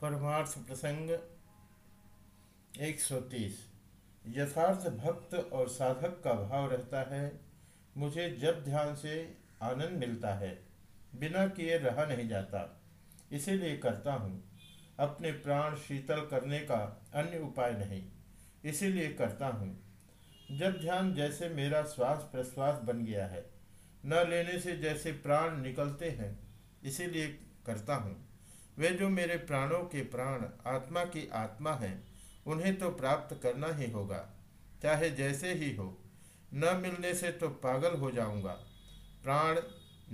परमार्थ प्रसंग 130 यथार्थ भक्त और साधक का भाव रहता है, मुझे जब ध्यान से आनंद मिलता है, बिना किए रहा नहीं जाता। इसीलिए करता हूँ। अपने प्राण शीतल करने का अन्य उपाय नहीं। इसीलिए करता हूँ। जब ध्यान जैसे मेरा श्वास प्रश्वास बन गया है, न लेने से जैसे प्राण निकलते हैं, इसीलिए करता हूँ। वे जो मेरे प्राणों के प्राण, आत्मा की आत्मा हैं, उन्हें तो प्राप्त करना ही होगा, चाहे जैसे ही हो। न मिलने से तो पागल हो जाऊँगा। प्राण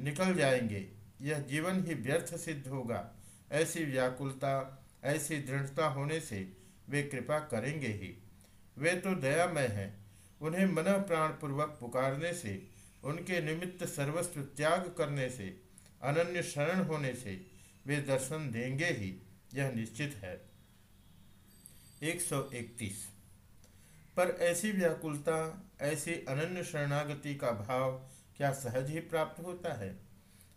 निकल जाएँगे, यह जीवन ही व्यर्थ सिद्ध होगा। ऐसी व्याकुलता, ऐसी दृढ़ता होने से वे कृपा करेंगे ही। वे तो दयामय हैं, उन्हें मन प्राण पूर्वक पुकारने से, उनके निमित्त सर्वस्व त्याग करने से, अनन्य शरण होने से वे दर्शन देंगे ही, यह निश्चित है। 131 पर ऐसी व्याकुलता, ऐसी अनन्य शरणागति का भाव क्या सहज ही प्राप्त होता है?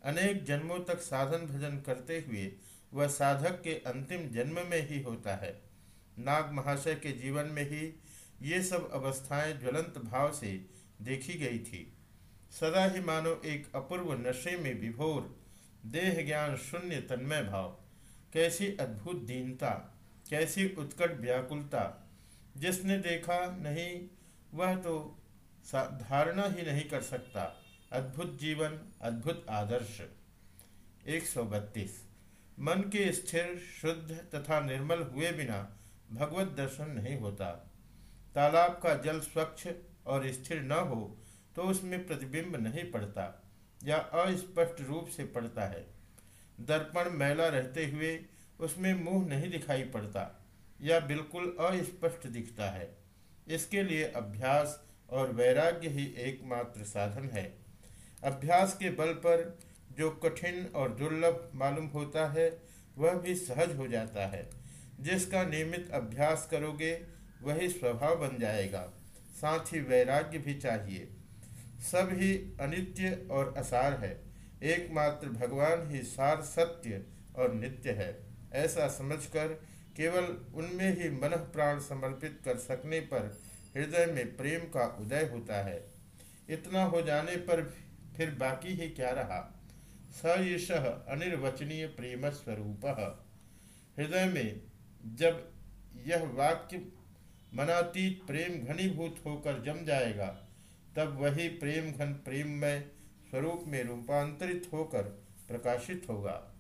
अनेक जन्मों तक साधन भजन करते हुए वह साधक के अंतिम जन्म में ही होता है। नाग महाशय के जीवन में ही ये सब अवस्थाएँ ज्वलंत भाव से देखी गई थी। सदा ही मानो एक अपूर्व नशे में विभोर देह ज्ञान शून्य तन्मय भाव कैसी अद्भुत दीनता, कैसी उत्कट व्याकुलता। जिसने देखा नहीं, वह तो धारणा ही नहीं कर सकता। अद्भुत जीवन, अद्भुत आदर्श। 132 मन के स्थिर, शुद्ध तथा निर्मल हुए बिना भगवत दर्शन नहीं होता। तालाब का जल स्वच्छ और स्थिर न हो तो उसमें प्रतिबिंब नहीं पड़ता। या अस्पष्ट रूप से पड़ता है। दर्पण मैला रहते हुए उसमें मुँह नहीं दिखाई पड़ता, या बिल्कुल अस्पष्ट दिखता है। इसके लिए अभ्यास और वैराग्य ही एकमात्र साधन है। अभ्यास के बल पर जो कठिन और दुर्लभ मालूम होता है, वह भी सहज हो जाता है। जिसका नियमित अभ्यास करोगे, वही स्वभाव बन जाएगा। साथ ही वैराग्य भी चाहिए। सब ही अनित्य और असार है। एकमात्र भगवान ही सार सत्य और नित्य है। ऐसा समझकर केवल उनमें ही मन प्राण समर्पित कर सकने पर हृदय में प्रेम का उदय होता है। इतना हो जाने पर फिर बाकी ही क्या रहा? स अनिर्वचनीय प्रेम स्वरूप। हृदय में जब यह वाक्य मनातीत प्रेम घनीभूत होकर जम जाएगा तब वही प्रेम घन प्रेम में स्वरूप में रूपांतरित होकर प्रकाशित होगा।